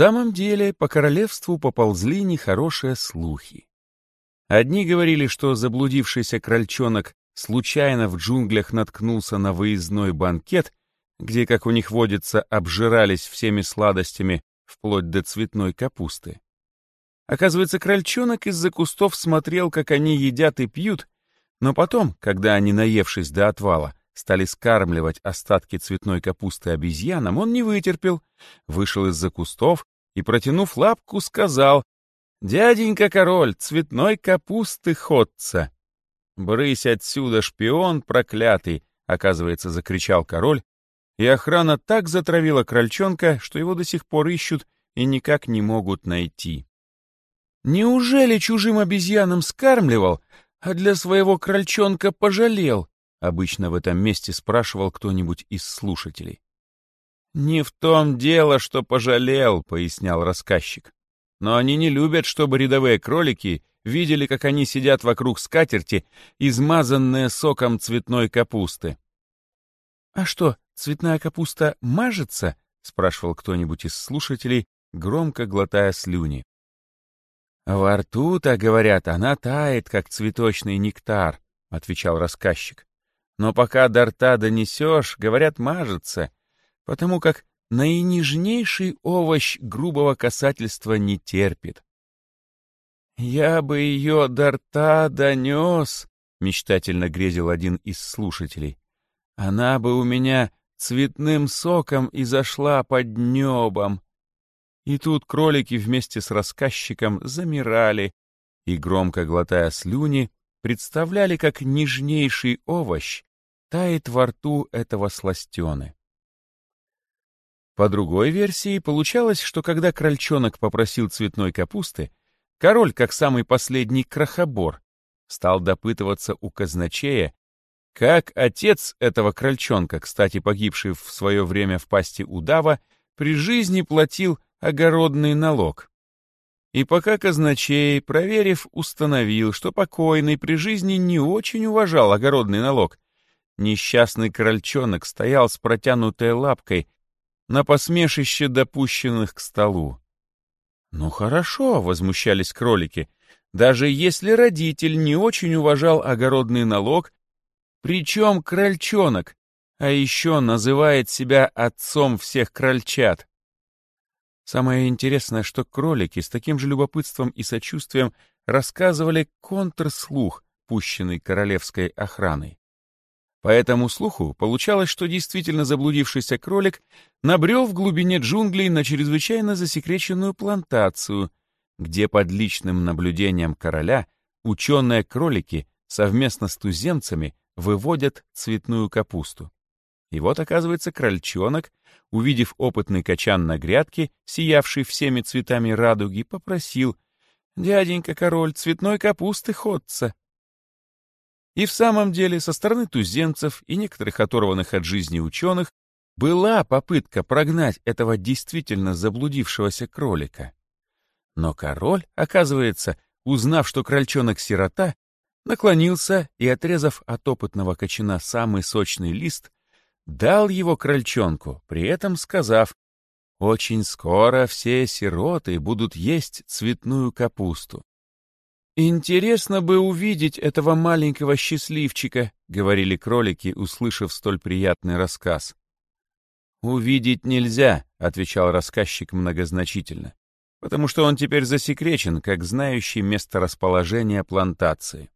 самом деле по королевству поползли нехорошие слухи. Одни говорили, что заблудившийся крольчонок случайно в джунглях наткнулся на выездной банкет, где, как у них водится, обжирались всеми сладостями, вплоть до цветной капусты. Оказывается, крольчонок из-за кустов смотрел, как они едят и пьют, но потом, когда они, наевшись до отвала, стали скармливать остатки цветной капусты обезьянам, он не вытерпел, вышел из-за кустов и, протянув лапку, сказал «Дяденька король, цветной капусты ходца!» «Брысь отсюда, шпион проклятый!» — оказывается, закричал король, и охрана так затравила крольчонка, что его до сих пор ищут и никак не могут найти. «Неужели чужим обезьянам скармливал, а для своего крольчонка пожалел?» Обычно в этом месте спрашивал кто-нибудь из слушателей. «Не в том дело, что пожалел», — пояснял рассказчик. «Но они не любят, чтобы рядовые кролики видели, как они сидят вокруг скатерти, измазанные соком цветной капусты». «А что, цветная капуста мажется?» — спрашивал кто-нибудь из слушателей, громко глотая слюни. «Во рту-то, говорят, она тает, как цветочный нектар», — отвечал рассказчик. «Но пока до рта донесешь, говорят, мажется, потому как наинежнейший овощ грубого касательства не терпит». «Я бы ее до рта донес», — мечтательно грезил один из слушателей. «Она бы у меня цветным соком и зашла под небом. И тут кролики вместе с рассказчиком замирали и, громко глотая слюни, представляли, как нежнейший овощ тает во рту этого сластены. По другой версии, получалось, что когда крольчонок попросил цветной капусты, король, как самый последний крохобор, стал допытываться у казначея, как отец этого крольчонка, кстати, погибший в свое время в пасти удава, при жизни платил огородный налог. И пока казначей, проверив, установил, что покойный при жизни не очень уважал огородный налог, несчастный крольчонок стоял с протянутой лапкой на посмешище допущенных к столу. «Ну хорошо», — возмущались кролики, — «даже если родитель не очень уважал огородный налог, причем крольчонок, а еще называет себя отцом всех крольчат. Самое интересное, что кролики с таким же любопытством и сочувствием рассказывали контрслух, пущенный королевской охраной. По этому слуху получалось, что действительно заблудившийся кролик набрел в глубине джунглей на чрезвычайно засекреченную плантацию, где под личным наблюдением короля ученые-кролики совместно с туземцами выводят цветную капусту. И вот, оказывается, крольчонок, увидев опытный качан на грядке, сиявший всеми цветами радуги, попросил «Дяденька король, цветной капусты ходца». И в самом деле со стороны туземцев и некоторых оторванных от жизни ученых была попытка прогнать этого действительно заблудившегося кролика. Но король, оказывается, узнав, что крольчонок-сирота, наклонился и, отрезав от опытного кочана самый сочный лист, дал его крольчонку, при этом сказав, «Очень скоро все сироты будут есть цветную капусту». «Интересно бы увидеть этого маленького счастливчика», — говорили кролики, услышав столь приятный рассказ. «Увидеть нельзя», — отвечал рассказчик многозначительно, «потому что он теперь засекречен, как знающий место расположения плантации».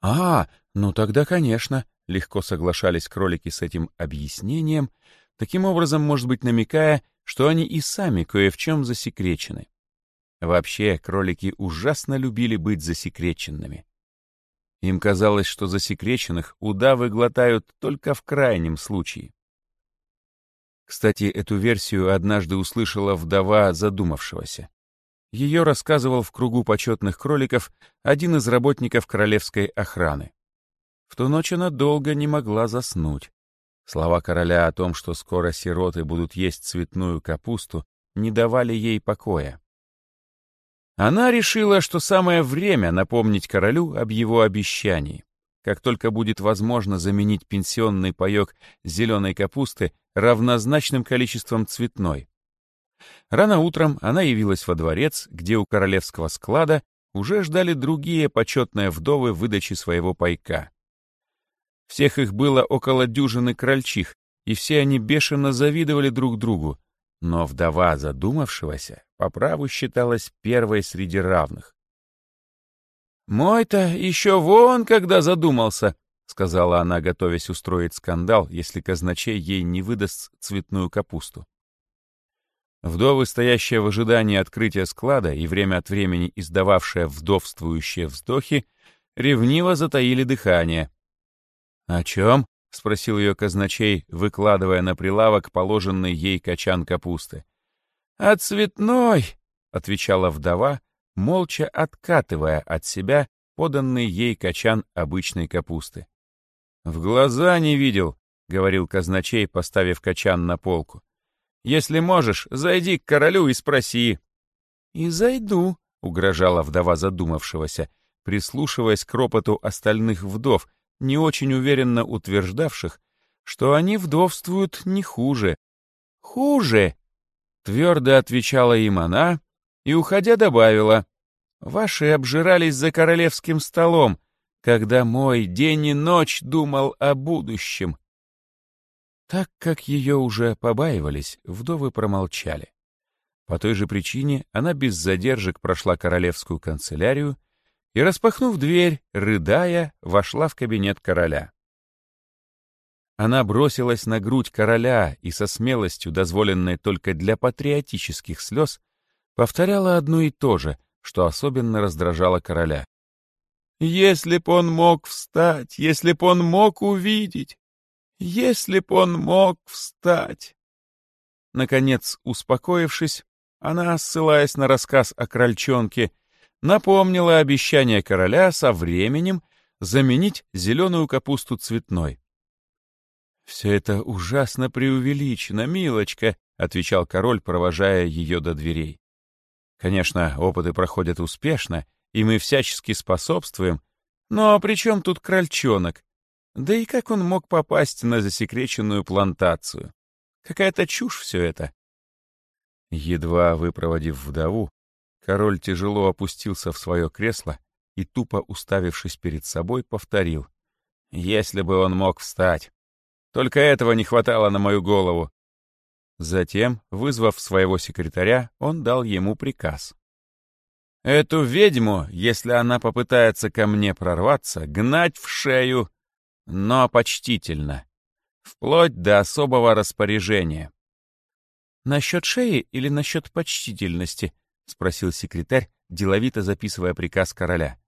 «А, ну тогда, конечно», Легко соглашались кролики с этим объяснением, таким образом, может быть, намекая, что они и сами кое в чем засекречены. Вообще, кролики ужасно любили быть засекреченными. Им казалось, что засекреченных удавы глотают только в крайнем случае. Кстати, эту версию однажды услышала вдова задумавшегося. Ее рассказывал в кругу почетных кроликов один из работников королевской охраны. В ту ночь она долго не могла заснуть. Слова короля о том, что скоро сироты будут есть цветную капусту, не давали ей покоя. Она решила, что самое время напомнить королю об его обещании. Как только будет возможно заменить пенсионный паёк зеленой капусты равнозначным количеством цветной. Рано утром она явилась во дворец, где у королевского склада уже ждали другие почетные вдовы выдачи своего пайка. Всех их было около дюжины крольчих, и все они бешено завидовали друг другу, но вдова задумавшегося по праву считалась первой среди равных. «Мой-то еще вон когда задумался», — сказала она, готовясь устроить скандал, если казначей ей не выдаст цветную капусту. Вдовы, стоящие в ожидании открытия склада и время от времени издававшие вдовствующие вздохи, ревниво затаили дыхание. «О чем?» — спросил ее казначей, выкладывая на прилавок положенный ей качан капусты. «О цветной!» — отвечала вдова, молча откатывая от себя поданный ей качан обычной капусты. «В глаза не видел», — говорил казначей, поставив качан на полку. Если можешь, зайди к королю и спроси». «И зайду», — угрожала вдова задумавшегося, прислушиваясь к ропоту остальных вдов, не очень уверенно утверждавших, что они вдовствуют не хуже. «Хуже!» — твердо отвечала им она и, уходя, добавила. «Ваши обжирались за королевским столом, когда мой день и ночь думал о будущем. Так как ее уже побаивались, вдовы промолчали. По той же причине она без задержек прошла королевскую канцелярию и, распахнув дверь, рыдая, вошла в кабинет короля. Она бросилась на грудь короля и со смелостью, дозволенной только для патриотических слез, повторяла одно и то же, что особенно раздражало короля. «Если б он мог встать, если б он мог увидеть, если б он мог встать! Наконец, успокоившись, она, ссылаясь на рассказ о крольчонке, напомнила обещание короля со временем заменить зеленую капусту цветной. «Все это ужасно преувеличено, милочка», — отвечал король, провожая ее до дверей. «Конечно, опыты проходят успешно, и мы всячески способствуем, но при чем тут крольчонок? Да и как он мог попасть на засекреченную плантацию? Какая-то чушь все это. Едва выпроводив вдову, король тяжело опустился в свое кресло и, тупо уставившись перед собой, повторил. «Если бы он мог встать! Только этого не хватало на мою голову!» Затем, вызвав своего секретаря, он дал ему приказ. «Эту ведьму, если она попытается ко мне прорваться, гнать в шею но почтительно, вплоть до особого распоряжения. «Насчет шеи или насчет почтительности?» — спросил секретарь, деловито записывая приказ короля.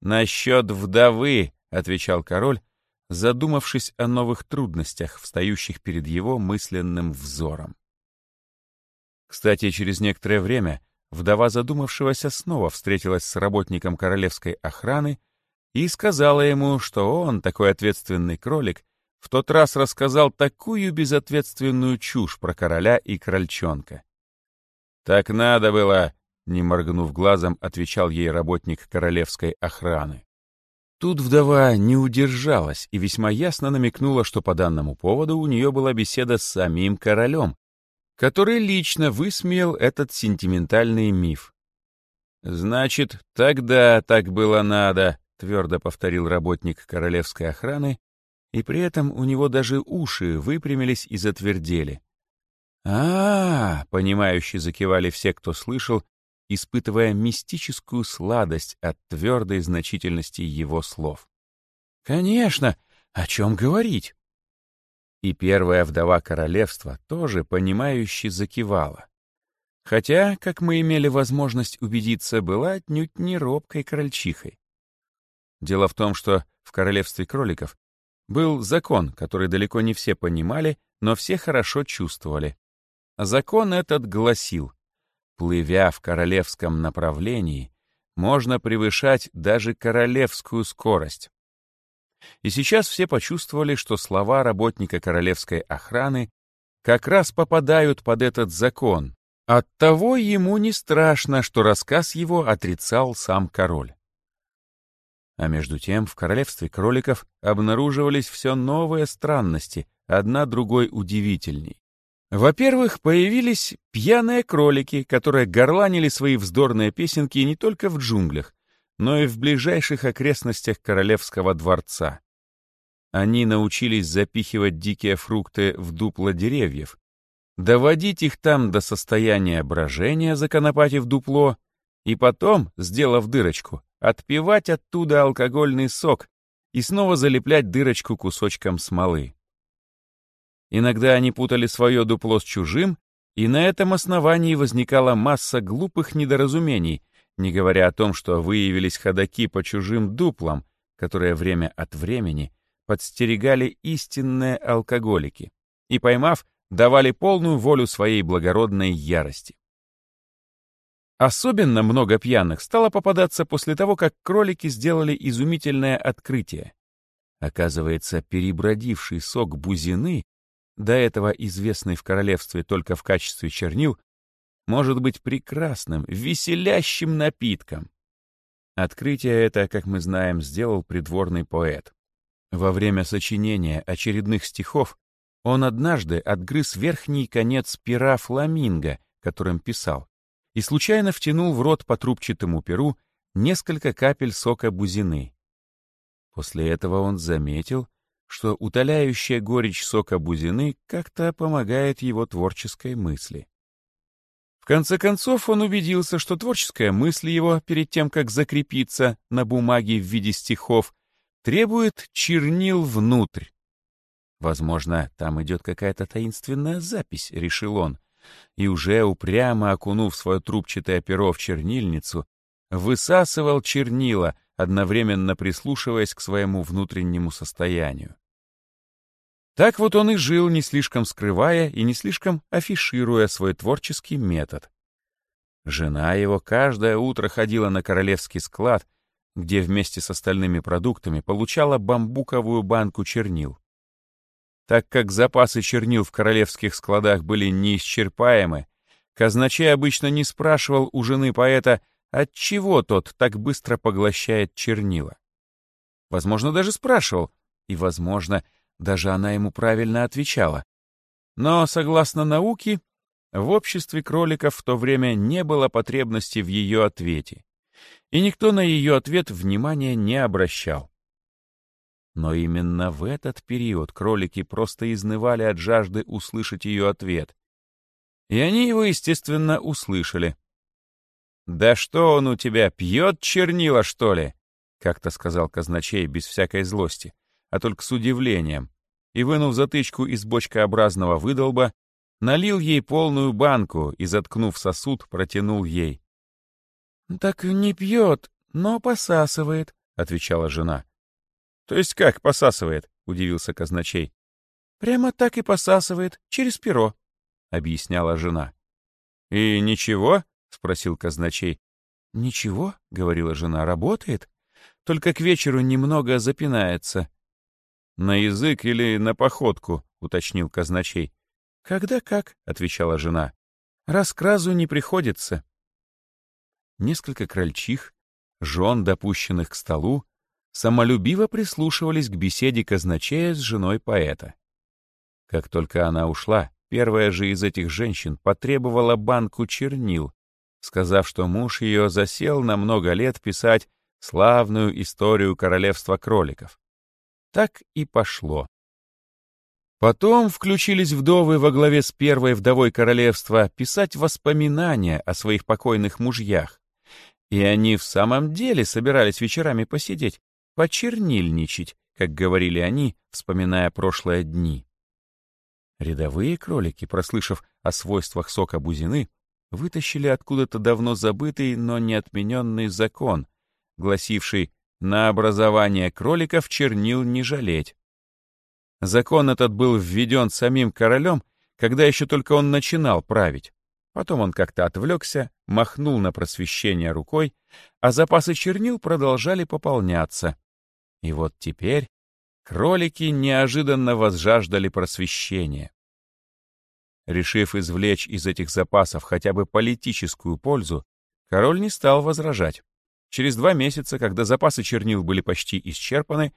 «Насчет вдовы», — отвечал король, задумавшись о новых трудностях, встающих перед его мысленным взором. Кстати, через некоторое время вдова задумавшегося снова встретилась с работником королевской охраны и сказала ему, что он, такой ответственный кролик, в тот раз рассказал такую безответственную чушь про короля и крольчонка. «Так надо было», — не моргнув глазом, отвечал ей работник королевской охраны. Тут вдова не удержалась и весьма ясно намекнула, что по данному поводу у нее была беседа с самим королем, который лично высмеял этот сентиментальный миф. «Значит, тогда так было надо», — твердо повторил работник королевской охраны, и при этом у него даже уши выпрямились и затвердели. а, -а, -а понимающе закивали все, кто слышал, испытывая мистическую сладость от твердой значительности его слов. «Конечно! О чем говорить?» И первая вдова королевства тоже понимающе закивала. Хотя, как мы имели возможность убедиться, была отнюдь не робкой крольчихой. Дело в том, что в королевстве кроликов был закон, который далеко не все понимали, но все хорошо чувствовали. Закон этот гласил, плывя в королевском направлении, можно превышать даже королевскую скорость. И сейчас все почувствовали, что слова работника королевской охраны как раз попадают под этот закон. Оттого ему не страшно, что рассказ его отрицал сам король. А между тем в королевстве кроликов обнаруживались все новые странности, одна другой удивительней. Во-первых, появились пьяные кролики, которые горланили свои вздорные песенки не только в джунглях, но и в ближайших окрестностях королевского дворца. Они научились запихивать дикие фрукты в дупла деревьев, доводить их там до состояния брожения, законопатив дупло, и потом, сделав дырочку, отпивать оттуда алкогольный сок и снова залеплять дырочку кусочком смолы. Иногда они путали свое дупло с чужим, и на этом основании возникала масса глупых недоразумений, не говоря о том, что выявились ходаки по чужим дуплам, которые время от времени подстерегали истинные алкоголики, и, поймав, давали полную волю своей благородной ярости. Особенно много пьяных стало попадаться после того, как кролики сделали изумительное открытие. Оказывается, перебродивший сок бузины, до этого известный в королевстве только в качестве чернил, может быть прекрасным, веселящим напитком. Открытие это, как мы знаем, сделал придворный поэт. Во время сочинения очередных стихов он однажды отгрыз верхний конец пера фламинго, которым писал, и случайно втянул в рот по трубчатому перу несколько капель сока бузины. После этого он заметил, что утоляющая горечь сока бузины как-то помогает его творческой мысли. В конце концов он убедился, что творческая мысль его, перед тем, как закрепиться на бумаге в виде стихов, требует чернил внутрь. Возможно, там идет какая-то таинственная запись, решил он, и уже упрямо окунув свое трубчатое перо в чернильницу, высасывал чернила, одновременно прислушиваясь к своему внутреннему состоянию. Так вот он и жил, не слишком скрывая и не слишком афишируя свой творческий метод. Жена его каждое утро ходила на королевский склад, где вместе с остальными продуктами получала бамбуковую банку чернил. Так как запасы чернил в королевских складах были неисчерпаемы, казначей обычно не спрашивал у жены поэта, отчего тот так быстро поглощает чернила. Возможно, даже спрашивал, и, возможно, даже она ему правильно отвечала. Но, согласно науке, в обществе кроликов в то время не было потребности в ее ответе, и никто на ее ответ внимания не обращал. Но именно в этот период кролики просто изнывали от жажды услышать ее ответ. И они его, естественно, услышали. «Да что он у тебя, пьет чернила, что ли?» — как-то сказал казначей без всякой злости, а только с удивлением, и, вынув затычку из бочкообразного выдолба, налил ей полную банку и, заткнув сосуд, протянул ей. «Так не пьет, но посасывает», — отвечала жена. «То есть как посасывает?» — удивился казначей. «Прямо так и посасывает, через перо», — объясняла жена. «И ничего?» — спросил казначей. «Ничего», — говорила жена, — «работает. Только к вечеру немного запинается». «На язык или на походку?» — уточнил казначей. «Когда как», — отвечала жена. «Раз к разу не приходится». Несколько крольчих, жен, допущенных к столу, самолюбиво прислушивались к беседе казначея с женой поэта. Как только она ушла, первая же из этих женщин потребовала банку чернил, сказав, что муж ее засел на много лет писать славную историю королевства кроликов. Так и пошло. Потом включились вдовы во главе с первой вдовой королевства писать воспоминания о своих покойных мужьях. И они в самом деле собирались вечерами посидеть, почернильничать, как говорили они, вспоминая прошлые дни. Рядовые кролики, прослышав о свойствах сока бузины, вытащили откуда-то давно забытый, но не отмененный закон, гласивший «на образование кроликов чернил не жалеть». Закон этот был введен самим королем, когда еще только он начинал править. Потом он как-то отвлекся, махнул на просвещение рукой, а запасы чернил продолжали пополняться. И вот теперь кролики неожиданно возжаждали просвещения. Решив извлечь из этих запасов хотя бы политическую пользу, король не стал возражать. Через два месяца, когда запасы чернил были почти исчерпаны,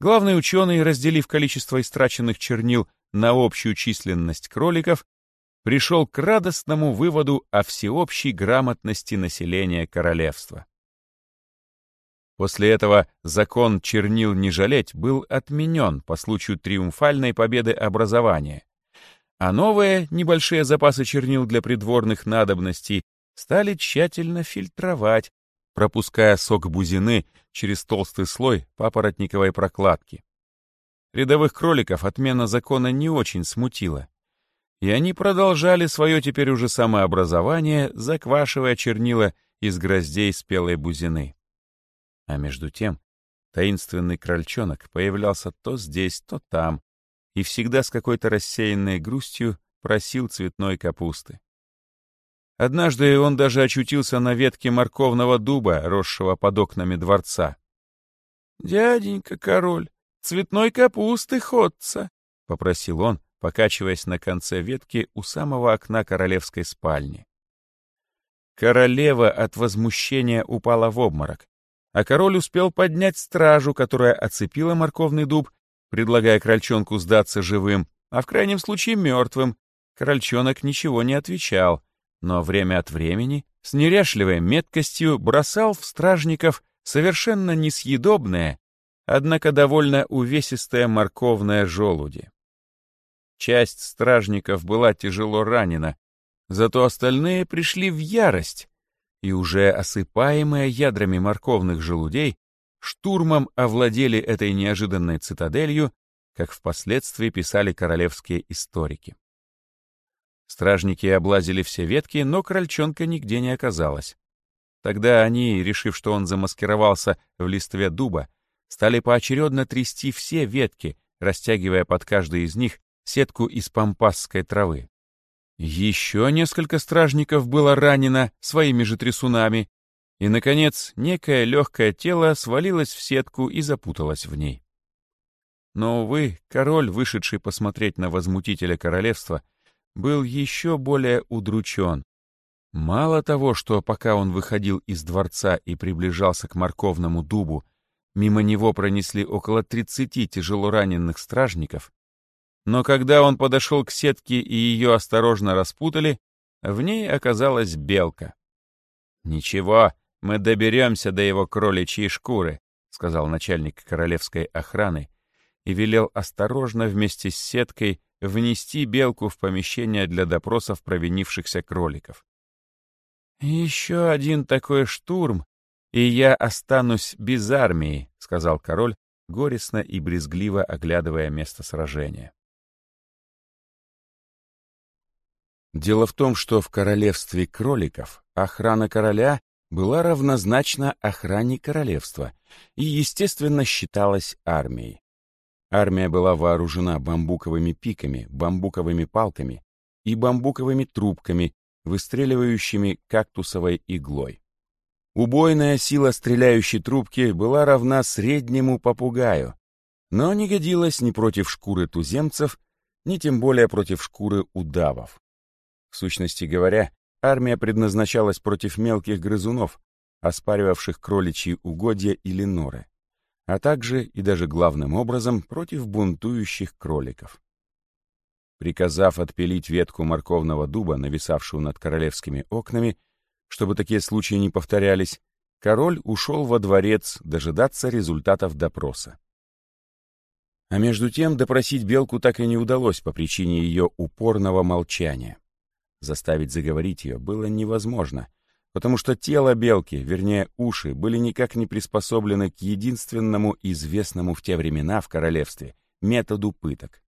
главный ученый, разделив количество истраченных чернил на общую численность кроликов, пришел к радостному выводу о всеобщей грамотности населения королевства. После этого закон чернил не жалеть был отменен по случаю триумфальной победы образования, а новые небольшие запасы чернил для придворных надобностей стали тщательно фильтровать, пропуская сок бузины через толстый слой папоротниковой прокладки. Рядовых кроликов отмена закона не очень смутила, и они продолжали свое теперь уже самообразование, заквашивая чернила из гроздей спелой бузины. А между тем таинственный крольчонок появлялся то здесь, то там, и всегда с какой-то рассеянной грустью просил цветной капусты. Однажды он даже очутился на ветке морковного дуба, росшего под окнами дворца. «Дяденька король, цветной капусты ходца!» — попросил он, покачиваясь на конце ветки у самого окна королевской спальни. Королева от возмущения упала в обморок, а король успел поднять стражу, которая оцепила морковный дуб, предлагая крольчонку сдаться живым, а в крайнем случае мертвым. Крольчонок ничего не отвечал, но время от времени с неряшливой меткостью бросал в стражников совершенно несъедобное, однако довольно увесистое морковное желуди. Часть стражников была тяжело ранена, зато остальные пришли в ярость, и уже осыпаемые ядрами морковных желудей штурмом овладели этой неожиданной цитаделью, как впоследствии писали королевские историки. Стражники облазили все ветки, но крольчонка нигде не оказалось. Тогда они, решив, что он замаскировался в листве дуба, стали поочередно трясти все ветки, растягивая под каждой из них сетку из пампасской травы. Еще несколько стражников было ранено своими же трясунами, и, наконец, некое легкое тело свалилось в сетку и запуталось в ней. Но, увы, король, вышедший посмотреть на возмутителя королевства, был еще более удручен. Мало того, что пока он выходил из дворца и приближался к морковному дубу, мимо него пронесли около тридцати тяжело раненых стражников, но когда он подошел к сетке и ее осторожно распутали, в ней оказалась белка. «Ничего, мы доберемся до его кроличьей шкуры», — сказал начальник королевской охраны и велел осторожно вместе с сеткой внести белку в помещение для допросов провинившихся кроликов. «Еще один такой штурм, и я останусь без армии», — сказал король, горестно и брезгливо оглядывая место сражения. Дело в том, что в королевстве кроликов охрана короля была равнозначна охране королевства и, естественно, считалась армией. Армия была вооружена бамбуковыми пиками, бамбуковыми палками и бамбуковыми трубками, выстреливающими кактусовой иглой. Убойная сила стреляющей трубки была равна среднему попугаю, но не годилась ни против шкуры туземцев, ни тем более против шкуры удавов. В сущности говоря, армия предназначалась против мелких грызунов, оспаривавших кроличьи угодья или норы, а также и даже главным образом против бунтующих кроликов. Приказав отпилить ветку морковного дуба, нависавшую над королевскими окнами, чтобы такие случаи не повторялись, король ушел во дворец дожидаться результатов допроса. А между тем допросить белку так и не удалось по причине ее упорного молчания. Заставить заговорить ее было невозможно, потому что тело белки, вернее уши, были никак не приспособлены к единственному известному в те времена в королевстве методу пыток.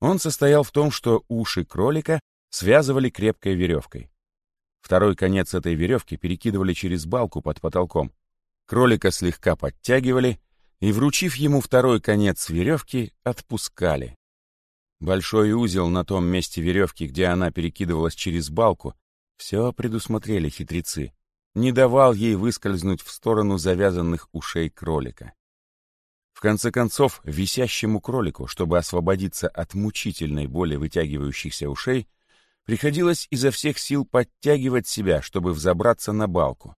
Он состоял в том, что уши кролика связывали крепкой веревкой. Второй конец этой веревки перекидывали через балку под потолком. Кролика слегка подтягивали и, вручив ему второй конец веревки, отпускали. Большой узел на том месте веревки, где она перекидывалась через балку, все предусмотрели хитрецы. Не давал ей выскользнуть в сторону завязанных ушей кролика. В конце концов, висящему кролику, чтобы освободиться от мучительной боли вытягивающихся ушей, приходилось изо всех сил подтягивать себя, чтобы взобраться на балку.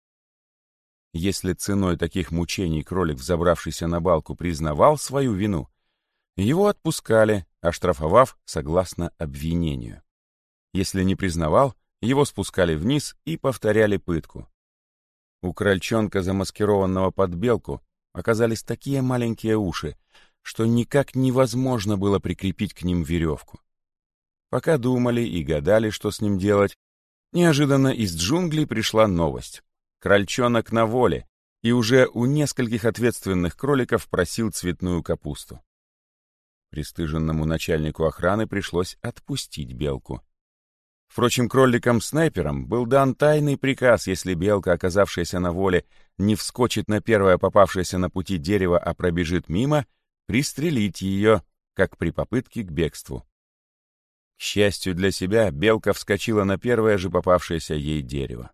Если ценой таких мучений кролик, взобравшийся на балку, признавал свою вину, его отпускали, оштрафовав согласно обвинению. Если не признавал, его спускали вниз и повторяли пытку. У крольчонка, замаскированного под белку, оказались такие маленькие уши, что никак невозможно было прикрепить к ним веревку. Пока думали и гадали, что с ним делать, неожиданно из джунглей пришла новость. Крольчонок на воле, и уже у нескольких ответственных кроликов просил цветную капусту. Престыженному начальнику охраны пришлось отпустить белку. Впрочем, кроликам-снайперам был дан тайный приказ, если белка, оказавшаяся на воле, не вскочит на первое попавшееся на пути дерево, а пробежит мимо, пристрелить ее, как при попытке к бегству. К счастью для себя, белка вскочила на первое же попавшееся ей дерево.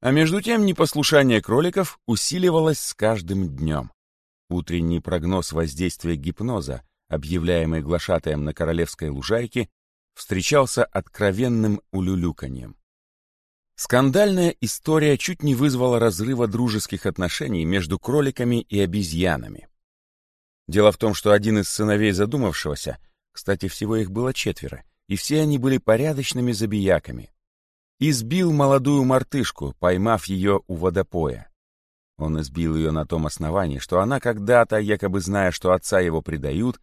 А между тем непослушание кроликов усиливалось с каждым днем. Утренний прогноз воздействия гипноза, объявляемый глашатаем на Королевской лужайке, встречался откровенным улюлюканьем. Скандальная история чуть не вызвала разрыва дружеских отношений между кроликами и обезьянами. Дело в том, что один из сыновей задумавшегося, кстати, всего их было четверо, и все они были порядочными забияками, избил молодую мартышку, поймав ее у водопоя. Он избил ее на том основании, что она когда-то, якобы зная, что отца его предают,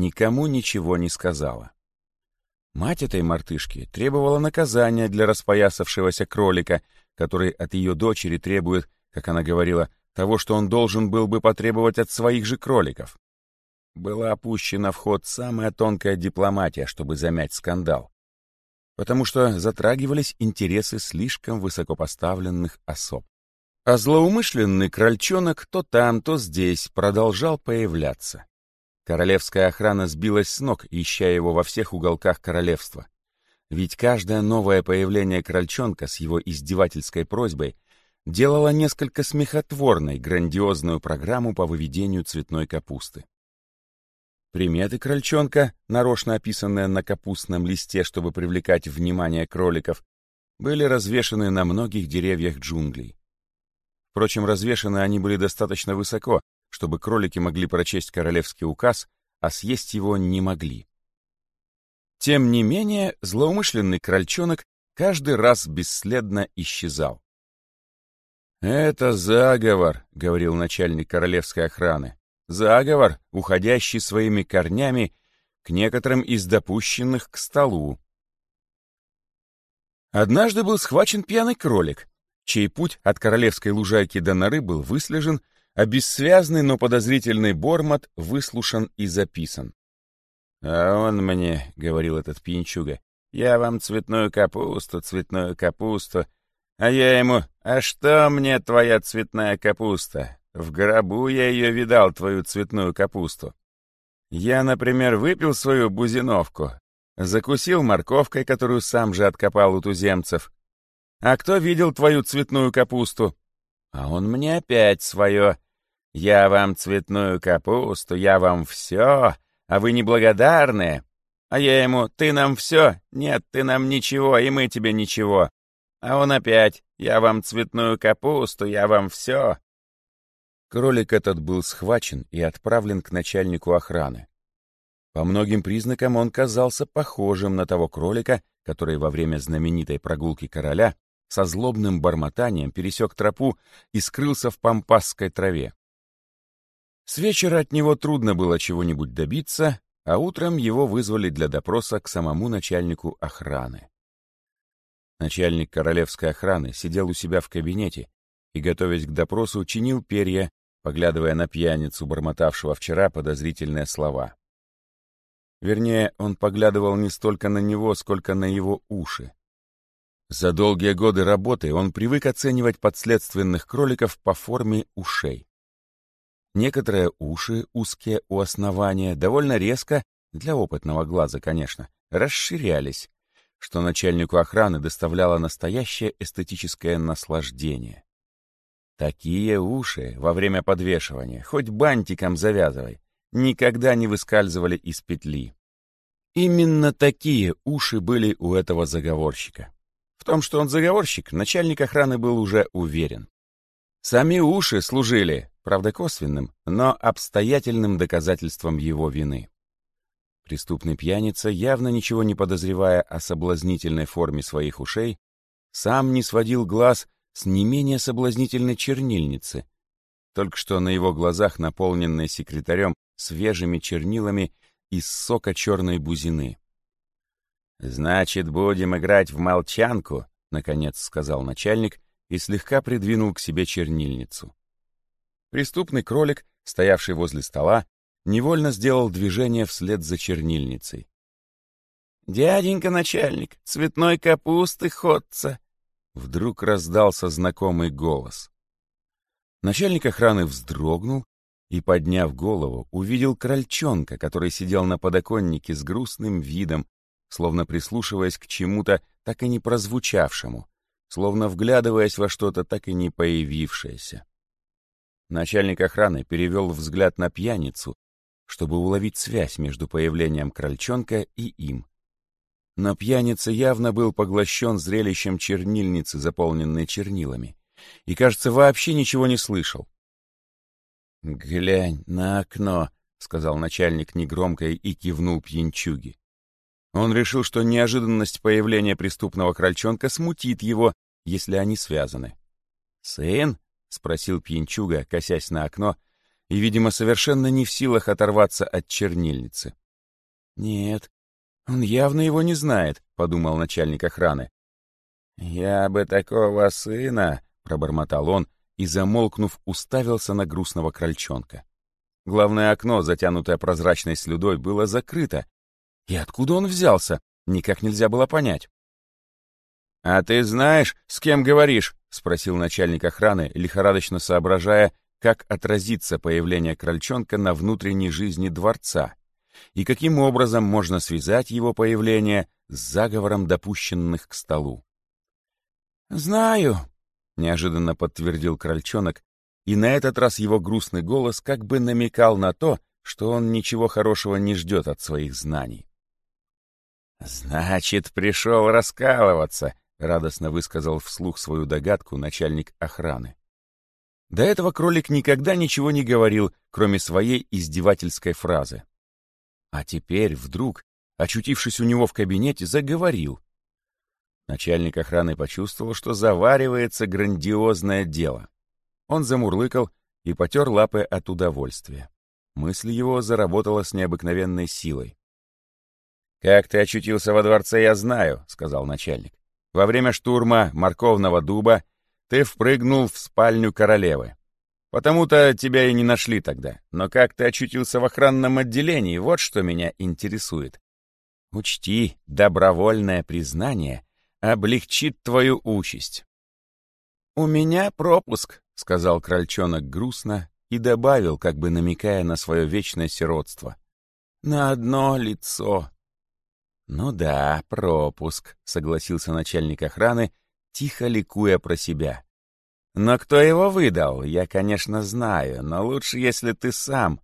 никому ничего не сказала. Мать этой мартышки требовала наказания для распоясавшегося кролика, который от ее дочери требует, как она говорила, того, что он должен был бы потребовать от своих же кроликов. Была опущена в ход самая тонкая дипломатия, чтобы замять скандал, потому что затрагивались интересы слишком высокопоставленных особ. А злоумышленный крольчонок то там, то здесь продолжал появляться. Королевская охрана сбилась с ног, ища его во всех уголках королевства. Ведь каждое новое появление крольчонка с его издевательской просьбой делало несколько смехотворной грандиозную программу по выведению цветной капусты. Приметы крольчонка, нарочно описанные на капустном листе, чтобы привлекать внимание кроликов, были развешаны на многих деревьях джунглей. Впрочем, развешаны они были достаточно высоко, чтобы кролики могли прочесть королевский указ, а съесть его не могли. Тем не менее, злоумышленный крольчонок каждый раз бесследно исчезал. «Это заговор», — говорил начальник королевской охраны. «Заговор, уходящий своими корнями к некоторым из допущенных к столу». Однажды был схвачен пьяный кролик, чей путь от королевской лужайки до норы был выслежен а бессвязный, но подозрительный бормот выслушан и записан. «А он мне, — говорил этот пьянчуга, — я вам цветную капусту, цветную капусту, а я ему, а что мне твоя цветная капуста? В гробу я ее видал, твою цветную капусту. Я, например, выпил свою бузиновку, закусил морковкой, которую сам же откопал у туземцев. А кто видел твою цветную капусту? А он мне опять свое. Я вам цветную капусту, я вам все, а вы неблагодарные. А я ему, ты нам все, нет, ты нам ничего, и мы тебе ничего. А он опять, я вам цветную капусту, я вам все. Кролик этот был схвачен и отправлен к начальнику охраны. По многим признакам он казался похожим на того кролика, который во время знаменитой прогулки короля со злобным бормотанием пересек тропу и скрылся в пампасской траве. С вечера от него трудно было чего-нибудь добиться, а утром его вызвали для допроса к самому начальнику охраны. Начальник королевской охраны сидел у себя в кабинете и, готовясь к допросу, чинил перья, поглядывая на пьяницу, бормотавшего вчера подозрительные слова. Вернее, он поглядывал не столько на него, сколько на его уши. За долгие годы работы он привык оценивать подследственных кроликов по форме ушей. Некоторые уши, узкие у основания, довольно резко, для опытного глаза, конечно, расширялись, что начальнику охраны доставляло настоящее эстетическое наслаждение. Такие уши во время подвешивания, хоть бантиком завязывай, никогда не выскальзывали из петли. Именно такие уши были у этого заговорщика. В том, что он заговорщик, начальник охраны был уже уверен. Сами уши служили, правда косвенным, но обстоятельным доказательством его вины. Преступный пьяница, явно ничего не подозревая о соблазнительной форме своих ушей, сам не сводил глаз с не менее соблазнительной чернильницы, только что на его глазах наполненной секретарем свежими чернилами из сока черной бузины. «Значит, будем играть в молчанку», — наконец сказал начальник и слегка придвинул к себе чернильницу. Преступный кролик, стоявший возле стола, невольно сделал движение вслед за чернильницей. «Дяденька начальник, цветной капусты ходца!» Вдруг раздался знакомый голос. Начальник охраны вздрогнул и, подняв голову, увидел крольчонка, который сидел на подоконнике с грустным видом, словно прислушиваясь к чему-то так и не прозвучавшему, словно вглядываясь во что-то так и не появившееся. Начальник охраны перевел взгляд на пьяницу, чтобы уловить связь между появлением крольчонка и им. Но пьяница явно был поглощен зрелищем чернильницы, заполненной чернилами, и, кажется, вообще ничего не слышал. «Глянь на окно», — сказал начальник негромко и кивнул пьянчуги. Он решил, что неожиданность появления преступного крольчонка смутит его, если они связаны. «Сын?» — спросил пьянчуга, косясь на окно, и, видимо, совершенно не в силах оторваться от чернильницы. «Нет, он явно его не знает», — подумал начальник охраны. «Я бы такого сына», — пробормотал он, и, замолкнув, уставился на грустного крольчонка. Главное окно, затянутое прозрачной слюдой, было закрыто, и откуда он взялся, никак нельзя было понять. «А ты знаешь, с кем говоришь?» — спросил начальник охраны, лихорадочно соображая, как отразится появление крольчонка на внутренней жизни дворца и каким образом можно связать его появление с заговором допущенных к столу. «Знаю», — неожиданно подтвердил крольчонок, и на этот раз его грустный голос как бы намекал на то, что он ничего хорошего не ждет от своих знаний. «Значит, пришел раскалываться», — радостно высказал вслух свою догадку начальник охраны. До этого кролик никогда ничего не говорил, кроме своей издевательской фразы. А теперь вдруг, очутившись у него в кабинете, заговорил. Начальник охраны почувствовал, что заваривается грандиозное дело. Он замурлыкал и потер лапы от удовольствия. Мысль его заработала с необыкновенной силой. «Как ты очутился во дворце, я знаю», — сказал начальник. «Во время штурма морковного дуба ты впрыгнул в спальню королевы. Потому-то тебя и не нашли тогда. Но как ты очутился в охранном отделении, вот что меня интересует. Учти, добровольное признание облегчит твою участь». «У меня пропуск», — сказал крольчонок грустно и добавил, как бы намекая на свое вечное сиротство. «На одно лицо». «Ну да, пропуск», — согласился начальник охраны, тихо ликуя про себя. «Но кто его выдал, я, конечно, знаю, но лучше, если ты сам».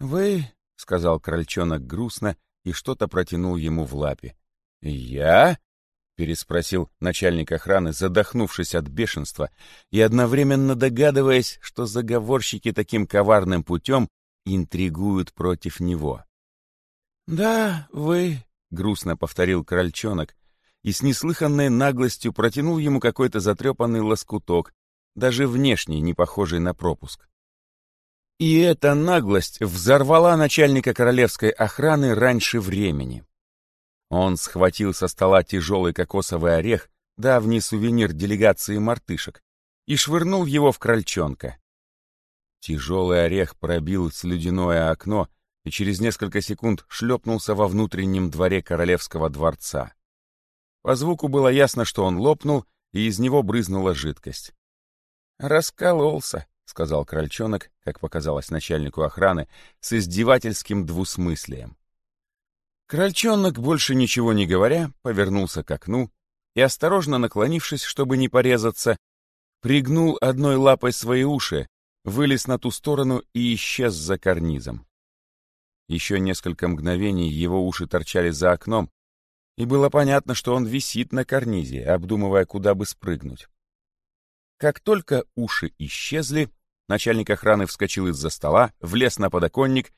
«Вы», — сказал крольчонок грустно и что-то протянул ему в лапе. «Я?» — переспросил начальник охраны, задохнувшись от бешенства и одновременно догадываясь, что заговорщики таким коварным путем интригуют против него. «Да, вы», грустно повторил крольчонок и с неслыханной наглостью протянул ему какой-то затрепанный лоскуток, даже внешне не похожий на пропуск. И эта наглость взорвала начальника королевской охраны раньше времени. Он схватил со стола тяжелый кокосовый орех, давний сувенир делегации мартышек, и швырнул его в крольчонка. Тяжелый орех пробил слюдяное окно и через несколько секунд шлепнулся во внутреннем дворе королевского дворца. По звуку было ясно, что он лопнул, и из него брызнула жидкость. «Раскололся», — сказал крольчонок, как показалось начальнику охраны, с издевательским двусмыслием. Крольчонок, больше ничего не говоря, повернулся к окну и, осторожно наклонившись, чтобы не порезаться, пригнул одной лапой свои уши, вылез на ту сторону и исчез за карнизом. Еще несколько мгновений его уши торчали за окном, и было понятно, что он висит на карнизе, обдумывая, куда бы спрыгнуть. Как только уши исчезли, начальник охраны вскочил из-за стола, влез на подоконник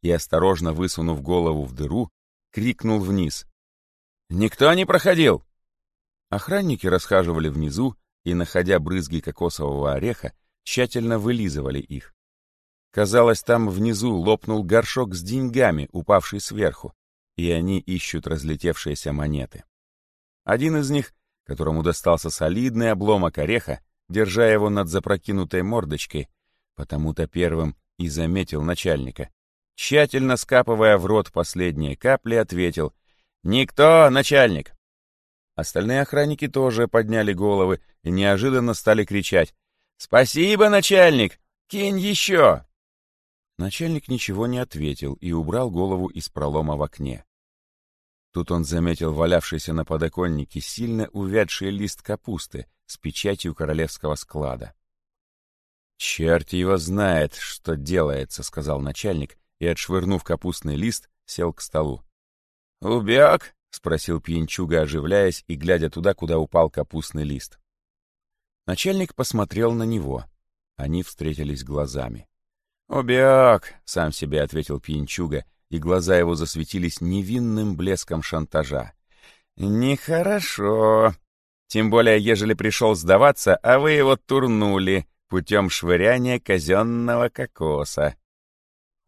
и, осторожно высунув голову в дыру, крикнул вниз. «Никто не проходил!» Охранники расхаживали внизу и, находя брызги кокосового ореха, тщательно вылизывали их. Казалось, там внизу лопнул горшок с деньгами, упавший сверху, и они ищут разлетевшиеся монеты. Один из них, которому достался солидный обломок ореха, держа его над запрокинутой мордочкой, потому-то первым и заметил начальника. Тщательно скапывая в рот последние капли, ответил «Никто, начальник!». Остальные охранники тоже подняли головы и неожиданно стали кричать «Спасибо, начальник! Кинь еще!» Начальник ничего не ответил и убрал голову из пролома в окне. Тут он заметил валявшийся на подоконнике сильно увядший лист капусты с печатью королевского склада. «Черт его знает, что делается», — сказал начальник, и, отшвырнув капустный лист, сел к столу. «Убег?» — спросил пьянчуга, оживляясь и глядя туда, куда упал капустный лист. Начальник посмотрел на него. Они встретились глазами. «Убег!» — сам себе ответил пьянчуга и глаза его засветились невинным блеском шантажа. «Нехорошо. Тем более, ежели пришел сдаваться, а вы его турнули путем швыряния казенного кокоса».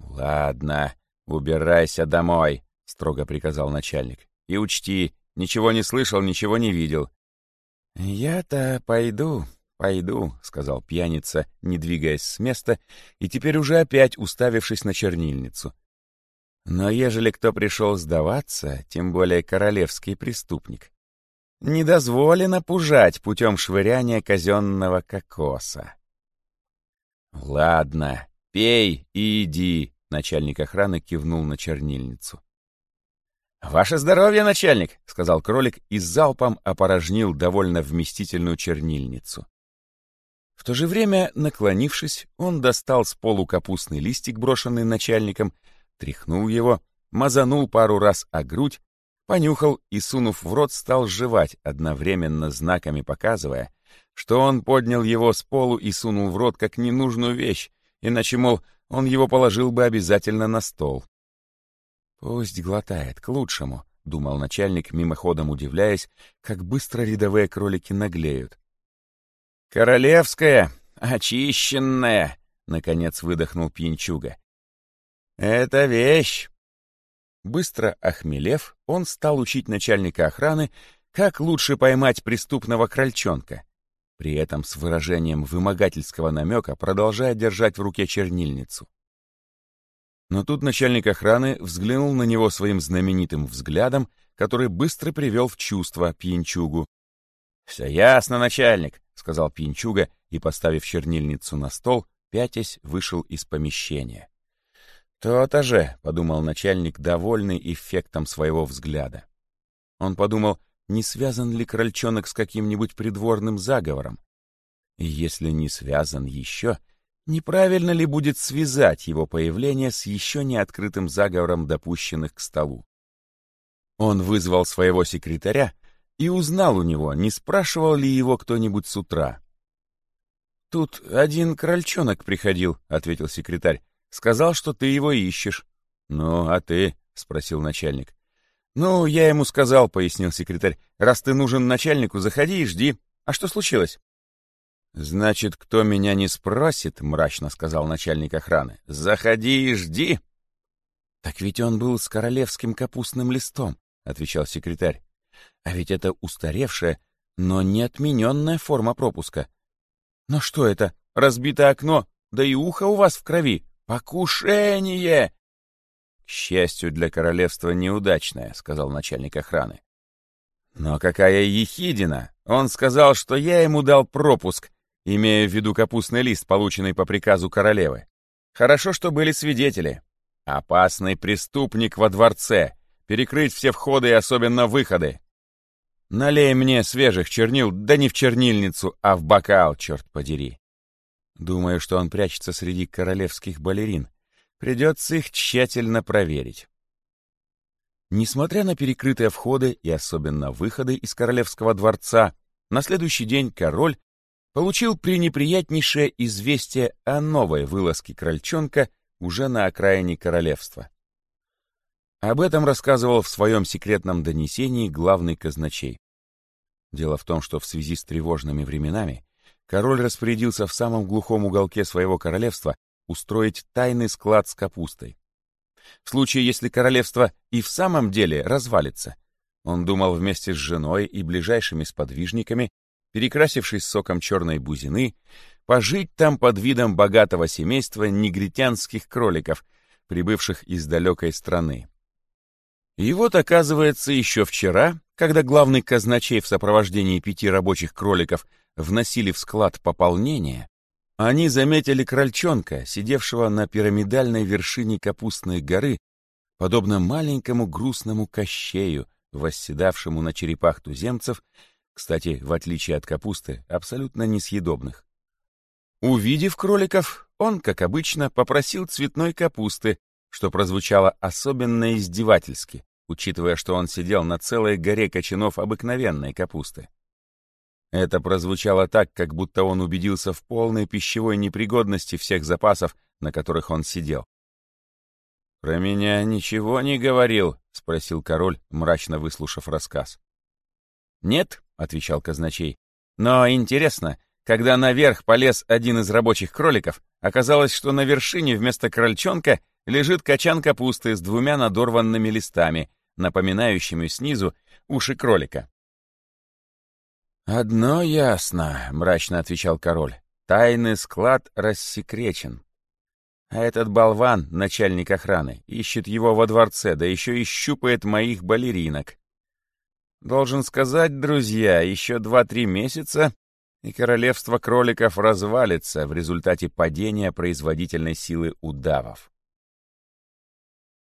«Ладно, убирайся домой», — строго приказал начальник. «И учти, ничего не слышал, ничего не видел». «Я-то пойду, пойду», — сказал пьяница, не двигаясь с места, и теперь уже опять уставившись на чернильницу. Но ежели кто пришел сдаваться, тем более королевский преступник, не дозволено пужать путем швыряния казенного кокоса. «Ладно, пей и иди», — начальник охраны кивнул на чернильницу. «Ваше здоровье, начальник!» — сказал кролик и залпом опорожнил довольно вместительную чернильницу. В то же время, наклонившись, он достал с полу капустный листик, брошенный начальником, тряхнул его, мазанул пару раз о грудь, понюхал и, сунув в рот, стал жевать, одновременно знаками показывая, что он поднял его с полу и сунул в рот как ненужную вещь, иначе, мол, он его положил бы обязательно на стол. «Пусть глотает, к лучшему», — думал начальник, мимоходом удивляясь, как быстро рядовые кролики наглеют. «Королевская, очищенная», — наконец выдохнул пьянчуга. «Это вещь!» Быстро охмелев, он стал учить начальника охраны, как лучше поймать преступного крольчонка, при этом с выражением вымогательского намека продолжая держать в руке чернильницу. Но тут начальник охраны взглянул на него своим знаменитым взглядом, который быстро привел в чувство пьянчугу. «Все ясно, начальник», — сказал пьянчуга и, поставив чернильницу на стол, пятясь, вышел из помещения. «То-то же», — подумал начальник, довольный эффектом своего взгляда. Он подумал, не связан ли крольчонок с каким-нибудь придворным заговором. Если не связан еще, неправильно ли будет связать его появление с еще не открытым заговором допущенных к столу. Он вызвал своего секретаря и узнал у него, не спрашивал ли его кто-нибудь с утра. «Тут один крольчонок приходил», — ответил секретарь. Сказал, что ты его ищешь. Ну, а ты? спросил начальник. Ну, я ему сказал, пояснил секретарь. Раз ты нужен начальнику, заходи и жди. А что случилось? Значит, кто меня не спросит, мрачно сказал начальник охраны. Заходи и жди. Так ведь он был с королевским капустным листом, отвечал секретарь. А ведь это устаревшая, но не отмененная форма пропуска. Но что это? Разбитое окно, да и ухо у вас в крови. «Покушение!» «К счастью для королевства неудачное», — сказал начальник охраны. «Но какая ехидина! Он сказал, что я ему дал пропуск, имея в виду капустный лист, полученный по приказу королевы. Хорошо, что были свидетели. Опасный преступник во дворце. Перекрыть все входы и особенно выходы. Налей мне свежих чернил, да не в чернильницу, а в бокал, черт подери. Думаю, что он прячется среди королевских балерин. Придется их тщательно проверить. Несмотря на перекрытые входы и особенно выходы из королевского дворца, на следующий день король получил пренеприятнейшее известие о новой вылазке крольчонка уже на окраине королевства. Об этом рассказывал в своем секретном донесении главный казначей. Дело в том, что в связи с тревожными временами король распорядился в самом глухом уголке своего королевства устроить тайный склад с капустой. В случае, если королевство и в самом деле развалится, он думал вместе с женой и ближайшими сподвижниками, перекрасившись соком черной бузины, пожить там под видом богатого семейства негритянских кроликов, прибывших из далекой страны. И вот, оказывается, еще вчера, когда главный казначей в сопровождении пяти рабочих кроликов вносили в склад пополнение, они заметили крольчонка, сидевшего на пирамидальной вершине капустной горы, подобно маленькому грустному кощею, восседавшему на черепах туземцев, кстати, в отличие от капусты, абсолютно несъедобных. Увидев кроликов, он, как обычно, попросил цветной капусты, что прозвучало особенно издевательски, учитывая, что он сидел на целой горе кочанов обыкновенной капусты. Это прозвучало так, как будто он убедился в полной пищевой непригодности всех запасов, на которых он сидел. «Про меня ничего не говорил?» — спросил король, мрачно выслушав рассказ. «Нет», — отвечал казначей, — «но интересно, когда наверх полез один из рабочих кроликов, оказалось, что на вершине вместо крольчонка лежит качан капусты с двумя надорванными листами, напоминающими снизу уши кролика. «Одно ясно», — мрачно отвечал король. «Тайный склад рассекречен. А этот болван, начальник охраны, ищет его во дворце, да еще и щупает моих балеринок. Должен сказать, друзья, еще два-три месяца, и королевство кроликов развалится в результате падения производительной силы удавов.